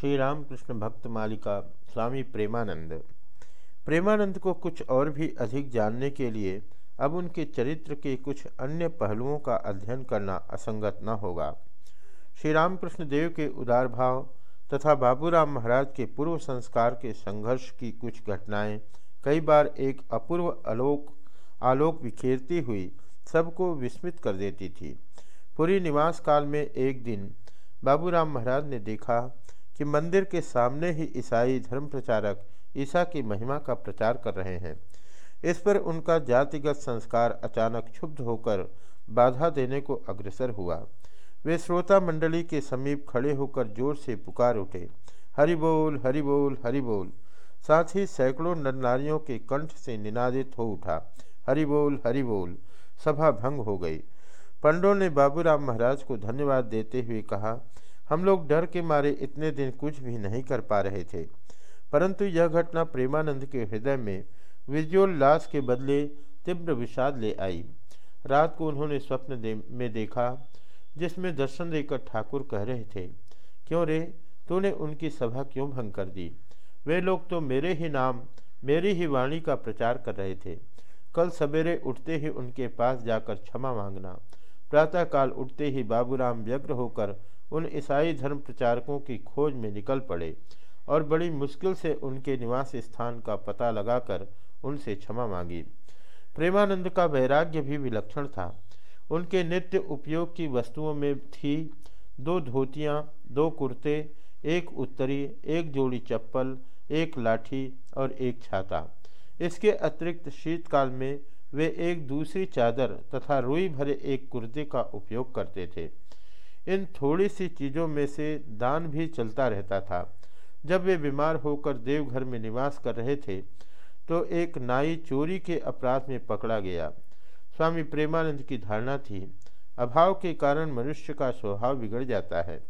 श्री रामकृष्ण भक्त मालिका स्वामी प्रेमानंद। प्रेमानंद को कुछ और भी अधिक जानने के लिए अब उनके चरित्र के कुछ अन्य पहलुओं का अध्ययन करना असंगत न होगा। श्री रामकृष्ण देव के उदार भाव तथा बाबूराम महाराज के पूर्व संस्कार के संघर्ष की कुछ घटनाएँ, कई बार एक अपूर्व आलोक आलोक बिखेरती हुई सबको विस्मित कर देती थी। पूरी निवास काल में एक दिन बाबूराम महाराज ने देखा कि मंदिर के सामने ही ईसाई धर्म प्रचारक ईसा की महिमा का प्रचार कर रहे हैं। इस पर उनका जातिगत संस्कार अचानक क्षुब्ध होकर बाधा देने को अग्रसर हुआ। वे श्रोता मंडली के समीप खड़े होकर ज़ोर से पुकार उठे, हरि बोल हरि बोल हरि बोल। साथ ही सैकड़ों नर नारियों के कंठ से निनादित हो उठा, हरि बोल हरि बोल। सभा भंग हो गई। पंडों ने बाबूराम महाराज को धन्यवाद देते हुए कहा हम लोग डर के मारे इतने दिन कुछ भी नहीं कर पा रहे थे। परंतु यह घटना प्रेमानंद के हृदय में विजयोल्लास के बदले तीव्र विषाद ले आई। रात को उन्होंने स्वप्न दे, में देखा जिसमें दर्शन देकर ठाकुर कह रहे थे क्यों रे? तूने उनकी सभा क्यों भंग कर दी? वे लोग तो मेरे ही नाम मेरी ही वाणी का प्रचार कर रहे थे। कल सवेरे उठते ही उनके पास जाकर क्षमा मांगना प्रातःकाल उठते ही बाबूराम व्यग्र होकर उन ईसाई धर्म प्रचारकों की खोज में निकल पड़े और बड़ी मुश्किल से उनके निवास स्थान का पता लगाकर उनसे क्षमा मांगी। प्रेमानंद का वैराग्य भी विलक्षण था। उनके नित्य उपयोग की वस्तुओं में थी दो धोतियाँ, दो कुर्ते, एक उत्तरी, एक जोड़ी चप्पल, एक लाठी और एक छाता। इसके अतिरिक्त शीतकाल में वे एक दूसरी चादर तथा रुई भरे एक कुर्ते का उपयोग करते थे। इन थोड़ी सी चीज़ों में से दान भी चलता रहता था। जब वे बीमार होकर देवघर में निवास कर रहे थे तो एक नाई चोरी के अपराध में पकड़ा गया। स्वामी प्रेमानंद की धारणा थी, अभाव के कारण मनुष्य का स्वभाव बिगड़ जाता है।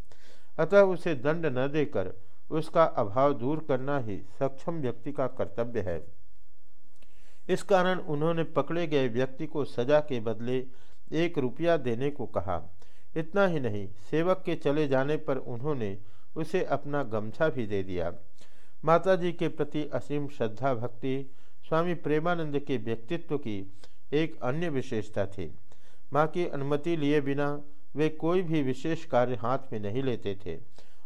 अतः उसे दंड न देकर उसका अभाव दूर करना ही सक्षम व्यक्ति का कर्तव्य है। इस कारण उन्होंने पकड़े गए व्यक्ति को सजा के बदले एक रुपया देने को कहा। इतना ही नहीं, सेवक के चले जाने पर उन्होंने उसे अपना गमछा भी दे दिया। माता जी के प्रति असीम श्रद्धा, भक्ति, स्वामी प्रेमानंद के व्यक्तित्व की एक अन्य विशेषता थी। माँ की अनुमति लिए बिना वे कोई भी विशेष कार्य हाथ में नहीं लेते थे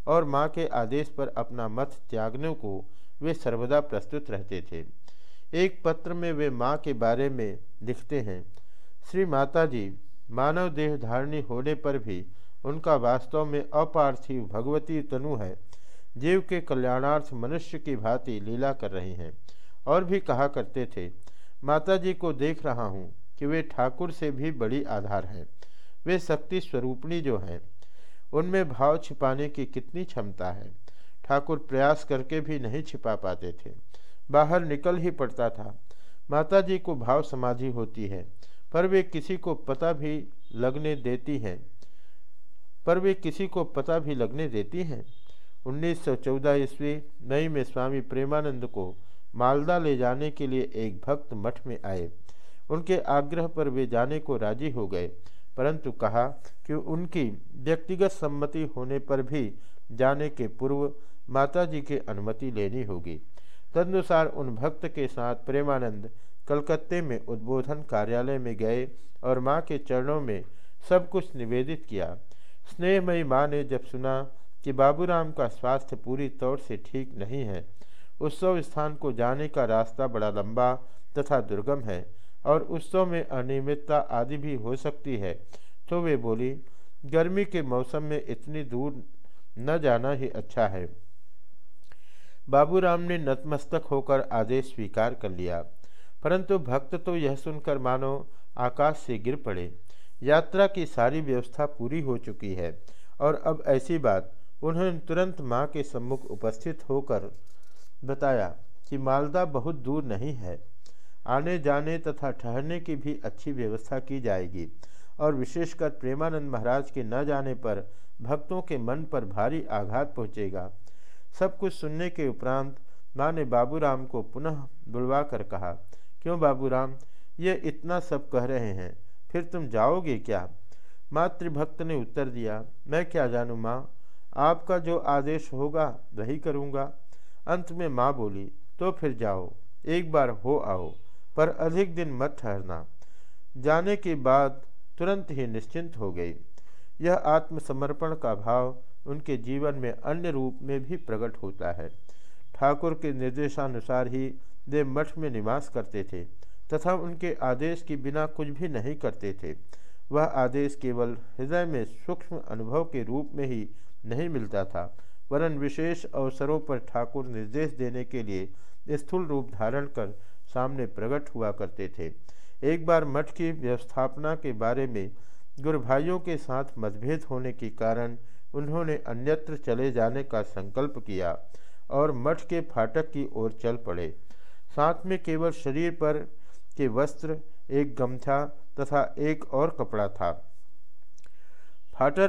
और माँ के आदेश पर अपना मत त्यागने को वे सर्वदा प्रस्तुत रहते थे। एक पत्र में वे माँ के बारे में लिखते हैं, श्री माता जी मानव देह धारणी होने पर भी उनका वास्तव में अपार्थिव भगवती तनु है। जीव के कल्याणार्थ मनुष्य की भांति लीला कर रही हैं और भी कहा करते थे माता जी को देख रहा हूँ कि वे ठाकुर से भी बड़ी आधार हैं। वे शक्ति स्वरूपणी जो हैं, उनमें भाव छिपाने की कितनी क्षमता है। ठाकुर प्रयास करके भी नहीं छिपा पाते थे। बाहर निकल ही पड़ता था। माता जी को भाव समाधि होती है। पर वे किसी को पता भी लगने देती हैं। पर वे किसी को पता भी लगने देती हैं। 1914 ईस्वी मई में स्वामी प्रेमानंद को मालदा ले जाने के लिए एक भक्त मठ में आए। उनके आग्रह पर वे जाने को राज़ी हो गए, परंतु कहा कि उनकी व्यक्तिगत सम्मति होने पर भी जाने के पूर्व माता जी की अनुमति लेनी होगी। तदनुसार उन भक्त के साथ प्रेमानंद कलकत्ते में उद्बोधन कार्यालय में गए और माँ के चरणों में सब कुछ निवेदित किया। स्नेहमयी माँ ने जब सुना कि बाबूराम का स्वास्थ्य पूरी तौर से ठीक नहीं है, उत्सव स्थान को जाने का रास्ता बड़ा लंबा तथा दुर्गम है और उत्सव में अनियमितता आदि भी हो सकती है तो वे बोली, गर्मी के मौसम में इतनी दूर न जाना ही अच्छा है। बाबूराम ने नतमस्तक होकर आदेश स्वीकार कर लिया। परंतु भक्त तो यह सुनकर मानो आकाश से गिर पड़े। यात्रा की सारी व्यवस्था पूरी हो चुकी है। और अब ऐसी बात उन्होंने तुरंत माँ के सम्मुख उपस्थित होकर बताया कि मालदा बहुत दूर नहीं है। आने जाने तथा ठहरने की भी अच्छी व्यवस्था की जाएगी। और विशेषकर प्रेमानंद महाराज के न जाने पर भक्तों के मन पर भारी आघात पहुँचेगा। सब कुछ सुनने के उपरांत माँ ने बाबूराम को पुनः बुलवा कर कहा क्यों बाबूराम ये इतना सब कह रहे हैं। फिर तुम जाओगे क्या? मातृभक्त ने उत्तर दिया, मैं क्या जानूँ माँ? आपका जो आदेश होगा, वही करूँगा। अंत में माँ बोली तो फिर जाओ, एक बार हो आओ, पर अधिक दिन मत ठहरना। जाने के बाद तुरंत ही निश्चिंत हो गई। यह आत्मसमर्पण का भाव उनके जीवन में अन्य रूप में भी प्रकट होता है। ठाकुर के निर्देशानुसार ही वे मठ में निवास करते थे तथा उनके आदेश के बिना कुछ भी नहीं करते थे। वह आदेश केवल हृदय में सूक्ष्म अनुभव के रूप में ही नहीं मिलता था, वरन विशेष अवसरों पर ठाकुर निर्देश देने के लिए स्थूल रूप धारण कर सामने प्रकट हुआ करते थे। एक बार मठ की व्यवस्थापना के बारे में गुरु भाइयों के साथ मतभेद होने के कारण उन्होंने अन्यत्र चले जाने का संकल्प किया और मठ के फाटक की ओर चल पड़े। साथ में केवल शरीर पर के वस्त्र, एक गमछा तथा एक और कपड़ा था। फाटर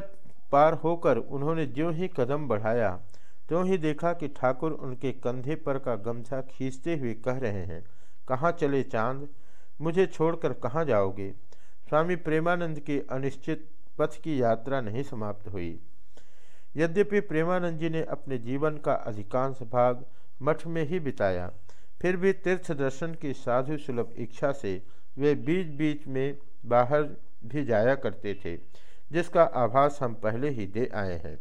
पार होकर उन्होंने ज्यों ही कदम बढ़ाया, त्यों ही देखा कि ठाकुर उनके कंधे पर का गमछा खींचते हुए कह रहे हैं, कहाँ चले चाँद? मुझे छोड़कर कहाँ जाओगे? स्वामी प्रेमानंद की अनिश्चित पथ की यात्रा नहीं समाप्त हुई। यद्यपि प्रेमानंद जी ने अपने जीवन का अधिकांश भाग मठ में ही बिताया फिर भी तीर्थ दर्शन की साधु सुलभ इच्छा से वे बीच बीच में बाहर भी जाया करते थे, जिसका आभास हम पहले ही दे आए हैं।